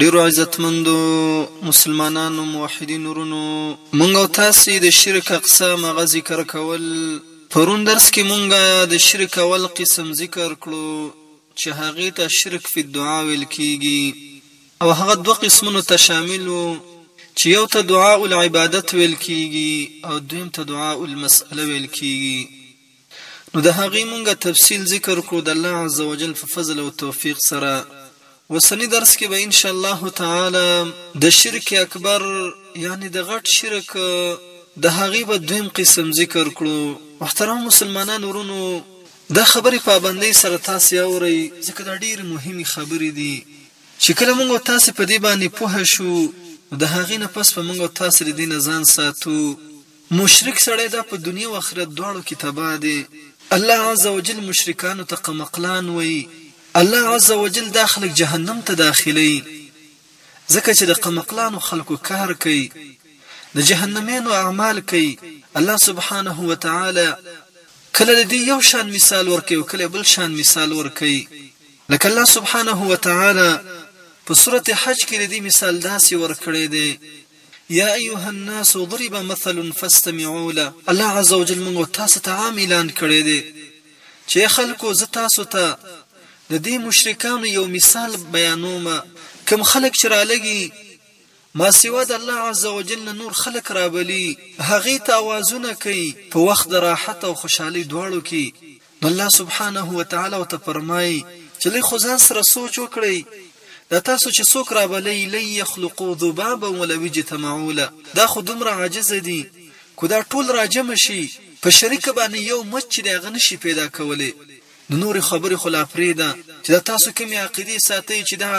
ډېرو عزتمندو مسلمانانو موحدینو ورونو! مونږ او تاسې د شرک اقسام هغه ذکر کول. پرون درس کې مونږ د شرک اول قسم ذکر کړو چې هغې ته شرک فی الدعاء ویل کیږي او هغه دوه قسمونو ته شامل وو چې یو ته دعاء العبادت ویل کیږي او دویم ته دعاء المسئله ویل کیږي. نو د هغې مونږ تفصیل ذکر کړو د الله عزوجل په فضل او توفیق سره اوسني درس کې به ان شاء الله تعالی د شرک اکبر یعنی د غټ شرک د هغې به دویم قسم ذکر کړو محترم مسلمانان ورونو دا خبرې پابندۍ سره تاسې اورئ ځکه دا ډېرې مهمې خبرې دي چې کله مونږ او تاسې په دې باندې پوه شو نو د هغې نه پس به مونږ او تاسې د دې نه ځان ساتو مشرک سړی دا په دنیا او اخرت دواړو کی تباه دی. الله عزوجل مشرکانو ته قمقلان وایی الله عزوجل دا خلک جهنم ته داخلی ځکه چه د قمقلانو خلکو کار کوي د جهنمینو اعمال کوي الله سبحانه وتعالی کله د دی یو شان مثال ورکوي او کله بل شان مثال ورکوي لکه الله سبحانه وتعالی په سورت حج کی د دی مثال داسی ورکړی دی. يا ايها الناس ضرب مثل فاستمعوا له. الله عز وجل موږ تاسو ته عام اعلان کړی دی چې ای خلکو زه تاسو ته د دې مشرکانو يو مثال بيانوم کوم خلک چې رالږي ما سوا د الله عز وجل نه نور خلک رابلي هغې ته اوازونه کوي په وخت د راحت او خوشحالۍ دواړو کې نو الله سبحانه وتعالی ورته فرمايي چې لږ خو ځان سره سوچ وکړئ، دا تاسو چې څوک رابلئ، لن يخلقوا ذبابا ولو اجتمعوا له، دا خو دومره عاجز دي، که دا ټول راجمع شي په شريکه باندې يو مچ چې دی هغه نه شي پيدا کولی، نو نورې خبرې خو لا پرېږده چې دا تاسو کومې عقيدې ساتئ چې دا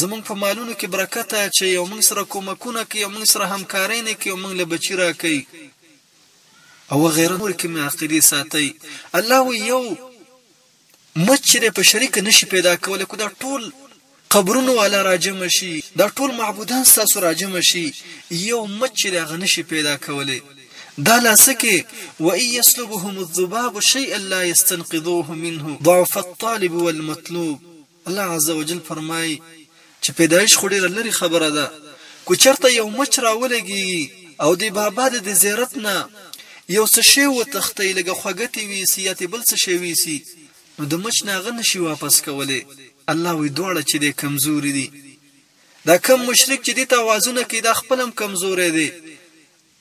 زموږ په مالونو کې برکت اچوي او موږ سره کومکونه کوي او موږ سره همکارۍ نه کوي او موږ له بچي راکوي. او وغیره نورې کومې عقیدې ساتئ الله وایي یو مچ چې دی په شریک نه شي پیدا کولی که دا ټول قبرونو والا راجمع شي دا ټول معبودان ستاسو راجمع شي یو مچ چې دی هغه نه شي پیدا کولی دا لاسکه وإن يسلبهم الذباب شيئا لا يستنقذوه منه ضعف الطالب والمطلوب الله عز وجل فرمايي چې پيدايش خو ډېره لرې خبره ده، که چېرته يو مچ راولګېږي او د بابا د دې زيارت نه يو څه شی وتښتي، لږه خوږه ترې ويسي يا ترې بل څه شی ويسي، نو د مچ نه هغه نه شي واپس کولی. الله وايي، دواړه چې دی کمزوري دي. دا کم مشرک چې دې ته اوازونه کوي دا خپله هم کمزوری دی.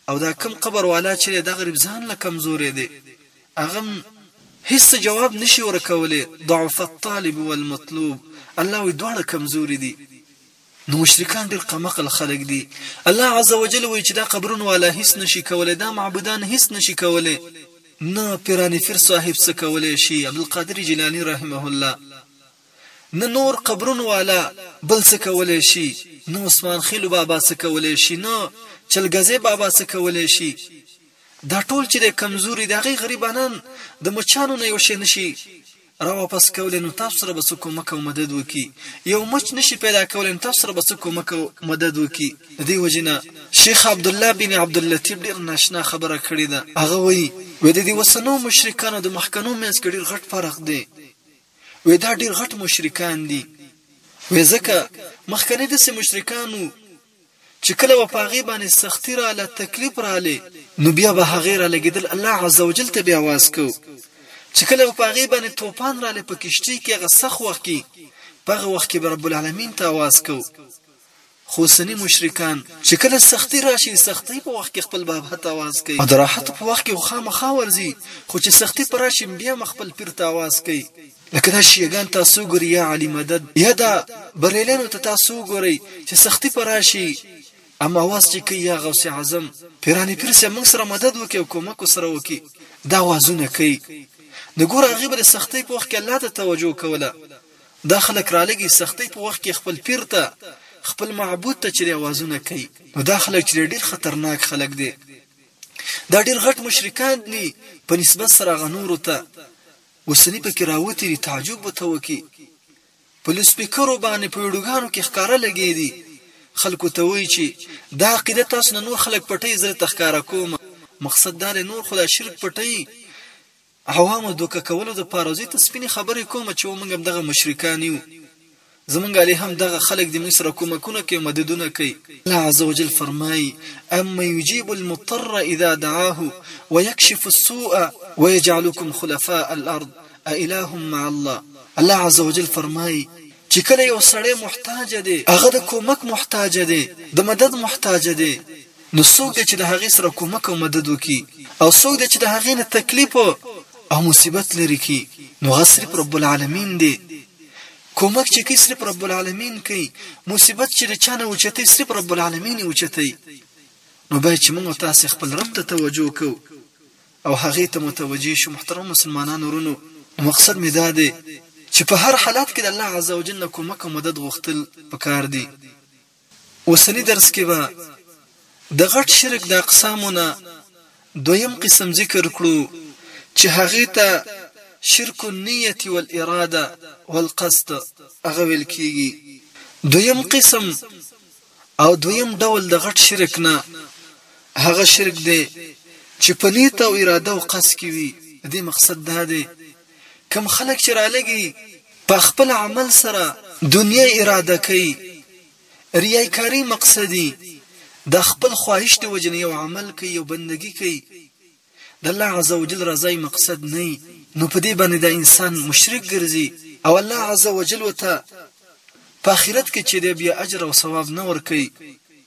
او دا کوم قبر والا چه ده دغريب ځان له کمزورې دې هغه هم هيڅ څه جواب نشي ورکولې ضعف الطالب والمطلوب الله وي دواړه کمزوري دي نو مشرکان ډیر قمقل خلک دي الله عز وجل وایي چې دا قبرون والا هیڅ نشي کولای دا معبودان هیڅ نشي کولای نه پیرانی فر صاحب څه کولای شي عبدالقادر جیلانی رحمه الله نه نور قبرون والا بل څه کولای شي، نه عثمان خېلو بابا څه کولای شي، نه چلګزې بابا څه کولای شي. دا ټول چې دی کمزوري د هغې غریبانان د مچانو نه یو شی نه شي را واپس کولای نو تاسو سره به څه کومک او مدد وکړي. یو مچ نه شي پیدا کولای نو تاسو سره به څه کومک او مدد وکړي. د دې وجې نه شیخ عبدالله بن عبداللطیف ډېره ناشنا خبره کړې ده. هغه وایي، وایي د دې اوسنو مشرکانو او د مخکنو منځ کې ډېر غټ فرق دی. وې دا ډېر غټ مشرکان دي وې ځکه مخکنې داسې مشرکان وو چې کله به په هغې باندې سختي راله تکلیف راله نو بیا به هغې را لګېدل الله عز وجل ته بیا واز کو چې کله به په هغې باندې توپان راله په کشتي کې هغه سخت وخت کې په هغه وخت کې به رب العالمین ته واز کو خو اوسني مشرکان چې کله سختي راشي سختۍ په وخت کې خپل بابا ته اواز کوي او د راحتو په وخت کې خو خامخا ورځي خو چې سختي په راشي بيا مخ خپل پير ته اواز کوي. لکه دا شيعه ګان تاسو وګورئ يا علي مدد يا دا بريليانو ته تاسو وګورئ چې سختي په راشي ام اواز چې کوي يا غوث اعظم پيراني پير صاحب موږ سره مدد وکړي او کومک ورسره وکړي دا اوازونه کوي نو ګوره هغوی به د سختۍ په وخت کې الله ته توجه کوله دا خلک رالږي سختۍ په وخت کې خپل پیر ته خپل معبود ته چیرې اوازونه کوي نو دا خلک چیرې ډیر خطرناک خلک دي دا ډیر غټ مشرکان دي په نسبت سره هغه نورو ته اوسنی پکې راوتی دي تعجب به ته وکي په لوسپیکرو باندې په ویډوګانو کې ښکاره لګې دي خلکو ته وایي چې دا عقیده تاسو نه نور خلک پټي زره تخکاره کوم مقصد دا نور خدا شرک پټي عوامو دوکه کولو د پاره زه ته سپینې خبرې کوم چې مونږ هم دغه مشرکان یو زمونږ اله هم دغه خلک دي مونږ سره کومکونه کوي مددونه کوي. الله عز وجل فرمائی، امن یجیب المطر اذا دعاه ویکشف السوء ویجعلکم خلفاء الارض االه مع الله الله عز وجل فرمائی، چې کله یو سړی محتاج دی هغه د کومک محتاج دی د مدد محتاج دی نو څوک دی چې د هغې سره کومک او مدد وکړي او څوک دی چې د هغې نه تکلیف او مصیبت لرې کړي نو هغه صرف رب العالمین دی کومک چې کوي صرف رب العالمین کوي مصیبت چې د چا نه اوچتوي صرف رب العالمین یې اوچتوي نو باید چې موږ تاسې خپل رب ته توجه کوو او هغې ته متوجه شو محترم مسلمانانو ورونو نو مقصد مې دا دی چې په هر حالت کې د الله عزوجل نه کومک او مدد غوښتل پکار دي اوسني درس کې به د غټ شرک د اقسامو نه دویم قسم ذکر کړو چې هغه ته شرک النیت والاراده والقصد هغه ویل کیږي دویم قسم او دویم ډول د غټ شرک نه هغه شرک دی چې په نیت او اراده او قصد کې وي دې مقصد دا دی کوم خلک چې رالږي په خپل عمل سره دنیا اراده کوي ریای کاری مقصدی د خپل خواهش د وجنه یو عمل کوي یو بندگی کوي د الله عزوجل رضای مقصد نه نو په دې باندې د انسان مشرک ګرځي او الله عزوجل وته په آخرت کې چې د بیا اجر او ثواب نه ورکي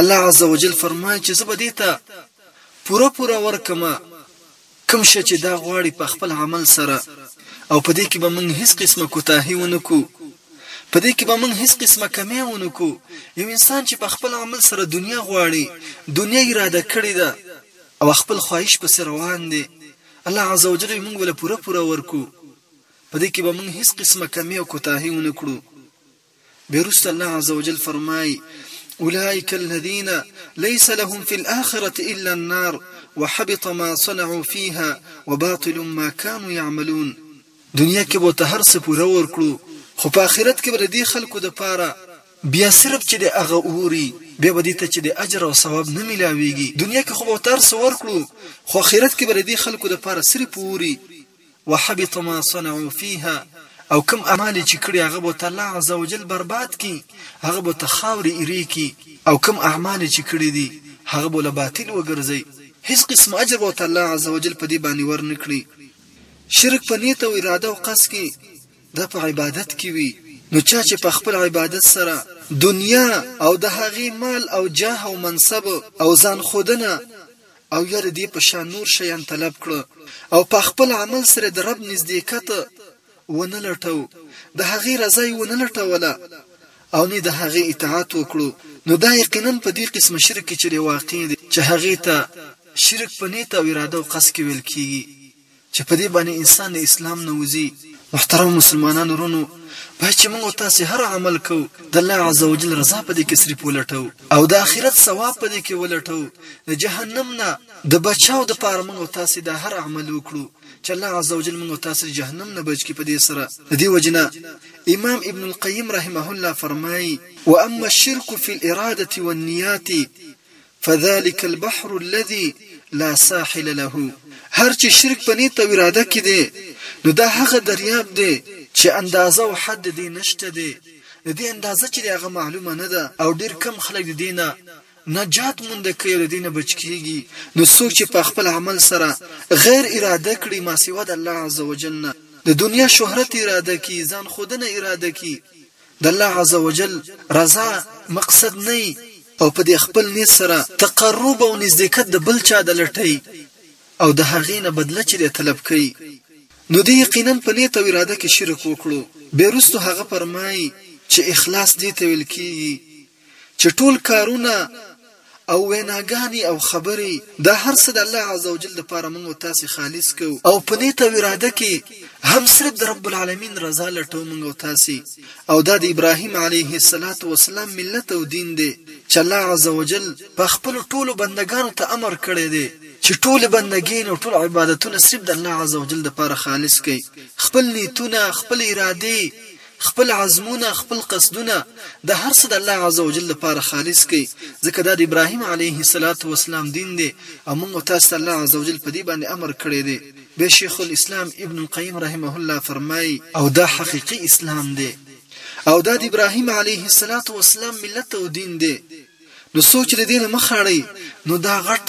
الله عز وجل فرمایي چې زه به دې ته پوره پوره ورکم کوم شی چې دا غواړي په خپل عمل سره او په دې کې به موږ هیڅ قسمه کوتاهي ونکو په دې کې به موږ هیڅ قسمه کمی ونکو یو انسان چې په خپل عمل سره دنیا غواړي دنیا اراده کړې ده او خپل خواهش پس روان دي الله عزوجل موږ ول پوره پوره ورکو په دې کې به موږ هیڅ قسمه کمی او کوتاهي ونکړو بیا وروسته الله عز وجل فرمایي أولئك الذين ليس لهم في الآخرة إلا النار وحبط ما صنعوا فيها وباطل ما كانوا يعملون دنیا کې به ته هر څه پوره ورکړو خو په آخرت کې به د دې خلکو د پاره بیا صرف چې د هغه اوري بیا به دې ته چې د اجر او ثواب نه ملاویږي دنیا کې خو به تر څو ورکړو خو آخرت کې به دې خلکو د پاره صرف اوري وحبط ما صنعوا فيها او کوم اعمال یې چې کړي هغه به ورته الله عزوجل برباد کړي، هغه به ورته خاورې ایرې کړي او کوم اعمال یې چې کړي دي هغه به له باطل وګرځوي، هېڅ قسم اجر به ورته الله عزوجل په دې باندې ورنه کړي. شرک په نیت او اراده او قصد کې دا په عبادت کې وي، نو چا چې په خپل عبادت سره دنیا او د هغې مال او جاه او منصب او ځان ښودنه او یا د دې په شان نور شیان طلب کړه او په خپل عمل سره د رب نزدېکت ونه لټو د هغې رضا یې ونه لټوله او نه د هغې اطاعت وکړو نو دا یقینا په دې قسم شرک کې چې واقع دی چې هغې ته شرک په نیت او اراده او قصد کې ویل کیږي چې په دې باندې انسان له اسلام نه وځي. محترمو مسلمانانو ورونو! باید چې موږ او تاسې هر عمل کوو، د الله عز وجل رضا په دې کې صرف ولټوو او د آخرت ثواب په دې کې ولټوو، د جهنم نه د بچاو لپاره موږ او تاسې دا هر عمل وکړو چې الله عز وجل موږ او تاسې له جهنم نه بچ کړي په دې سره د دې وجې نه امام ابن القیم رحمه الله فرمائی، واما الشرک فی الارادة والنیات فذلك البحر الذي لا ساحل له هر چې شرک په نیت او اراده کې دی نو دا هغه دریاب دی چې اندازه او حد دی نشته دی د دې اندازه چې هغه معلومه نه ده او ډیر کم خلک د دینه نجات مونږ کوي د دینه بچ کیږي نو څوک چې په خپل عمل سره غیر اراده کړي ما سیوا د الله عزوجل نه د دنیا شهرت اراده کی ځان خودنه اراده کی د الله عز وجل رضا مقصد نه یی او په دې خپل نیت سره تقرب او نزدېکت د بل چا د لټۍ او د هغې نه بدله چې دی طلب کوي نو دې یقینا په نیت او اراده کې شرک وکړو بیا وروسته هغه فرمایي چې اخلاص دې ته ویل کیږي چې ټول کارونه او ویناګانې او خبرې دا هر څه د الله عزوجل لپاره موږ او تاسې خالص کوو او په نیت او اراده کې هم صرف د رب العالمین رضا لټوو موږ او تاسې او دا د ابراهیم علیه السلام ملت او دین دی چې الله عزوجل په خپلو ټولو بندګانو ته امر کړی دی چې ټولې بندګین او ټول عبادتونه صرف د الله عزوجل لپاره خالص کړئ خپل نیتونه خپلې ارادې خپل عزمونه، خپل قصدونه د هر څه د الله عزوجل لپاره خالص کړئ، ځکه دا د ابراهیم علیه الصلوة والسلام دین دی او موږ او تاسو ته الله عزوجل په دې باندې امر کړی دی. بیا شیخ الاسلام ابن القیم رحمه الله فرمایي. او دا حقیقي اسلام دی او دا د ابراهیم علیه الصلوة والسلام ملت او دین دی، نو څوک چې د دې نه مخ اړوي نو دا غټ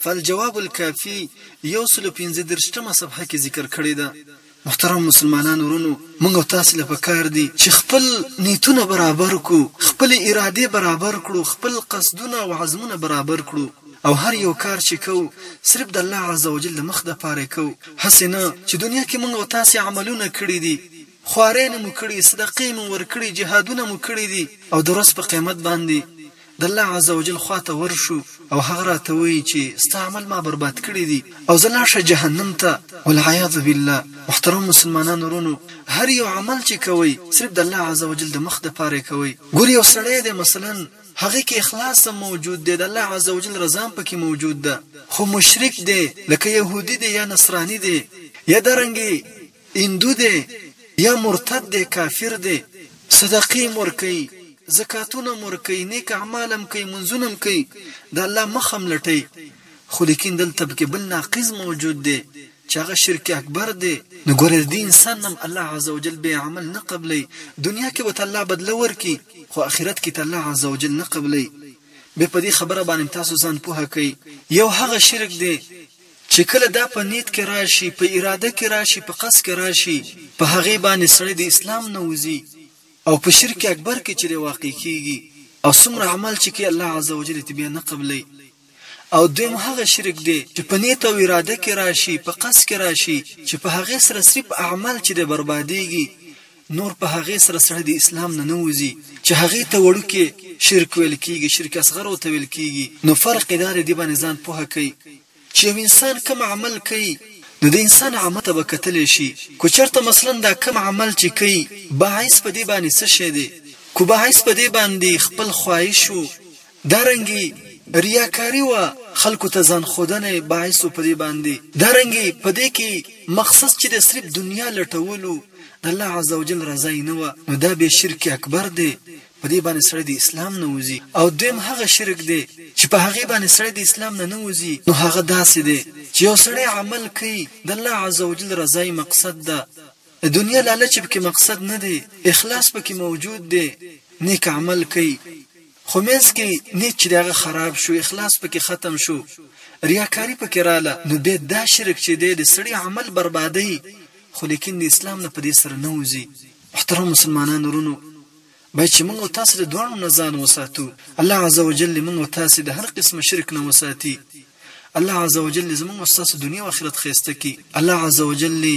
فالجواب الکافی یو سل او پنځه دېرش مه صفحه کې ذکر کړې ده. محترم مسلمانان ورونو موږ او تاسو له پکار دي چې خپل نیتونه برابر کړو خپل ارادې برابر کړو خپل قصدونه او عزمونه برابر کړو او هر یو کار چې کوو صرف د الله عزوجل د مخ د پاره کوو هسې نه چې دنیا کې موږ او تاسو عملونه کړی دي خوارينې مو کړي، صدقې مو ورکړي، جهادونه مو کړي دي او د ورځ په قيامت باندې د الله عزوجل خوا ته ورشو او هغه راته ويي چې ستا عمل ما برباد کړي دي او ځه لاړ شه جهنم ته والعياذ بالله محترمو مسلمانانو ورونو هر يو عمل چې کوئ صرف د الله عزوجل د مخ د پاره کوئ ګور يو سړی دی مثلا هغه کې اخلاص هم موجود دی د الله عزوجل رضا هم پکې موجود ده خو مشرک دی لکه يهودي دی يا نصراني دی يا دارنګې هندو دی یا مرتد دی کافر دی صدقې هم ورکوي زکاتونه هم ورکوي نیک اعمال هم کوي لمونځونه هم کوي د الله مخ هم لټوي خو لیکن دلته پکې بل ناقض موجود دی چې هغه شرک اکبر دی نو ګوره د دې انسان نه هم الله عزوجل بیا عمل نه قبلوي دنیا کې به ته الله بدله ورکړي خو اخرت کې ته الله عزوجل نه قبلوي بیا په دې خبره باندې تاسو ځان پوه کړئ یو هغه شرک دی چې کله دا په نيت کې راشي، په اراده کې راشي، په قصد کې راشي، په هغې باندې سړی د اسلام نه وځي او په شرک اکبر کې چې دی واقع کېږي او څومره عمل چې کوي الله عزوجل يې بيا نه قبلوي او دويم هغه شرک دی چې په نيت او اراده کې راشي، په قصد کې راشي، چې په هغې سره صرف عمل چې دی بربادېږي نور په هغې سره سړی د اسلام نه نه وځي چې هغې ته وړوکې شرک ویل کېږي شرک اصغر ورته ویل کېږي نو فرق یې دا دی دې باندې ځان پوه کړئ چې یو انسان کوم عمل کوي نو د انسان عمل ته به کتلی شي که چېرته مثلا دا کوم عمل چې کوي باعث په دې باندې څه شی دی که باعث په دې باندې خپل خواهش و دارنګه رياکاري وه خلکو ته ځان ښودنه باعث و په دې باندې دارنګه په دې کې مقصد چې د صرف دنيا لټول و د الله عزوجل رضا يې نه وه نو دا بيا شرک اکبر دی په دې باندې سړی د اسلام نه وځي او دويم هغه شرک دی چې په هغې باندې سړی د اسلام نه نه وځي نو هغه داسې دی چې يو سړی عمل کوي د الله عزوجل رضا يې مقصد ده د دنيا لالچ پکې مقصد نه دی اخلاص پکې موجود دی نيک عمل کوي خو منځ کې نیت چې د هغه خراب شو، اخلاص پکې ختم شو، ریاکاري پکې راله، نو بیا دا شرک چې دی د سړي عمل بربادوي، خو لیکن د اسلام نه په دې سره نه وځي. محترم مسلمانانو ورونو! باید چې موږ او تاسې د دواړو نه ځان وساتو. الله عزوجل دې موږ او تاسې د هر قسم شرک نه وساتي. الله عزوجل دې زموږ او ستاسو دنیا او اخرت ښایسته کړي. الله عزوجل دې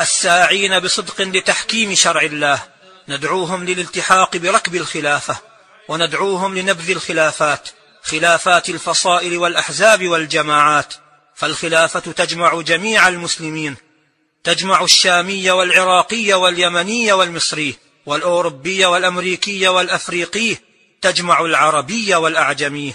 الساعين بصدق لتحكيم شرع الله ندعوهم للالتحاق بركب الخلافه وندعوهم لنبذ الخلافات خلافات الفصائل والاحزاب والجماعات فالخلافه تجمع جميع المسلمين تجمع الشامي والعراقي واليمني والمصري والأوروبي والأمريكي والأفريقي تجمع العربي والأعجمي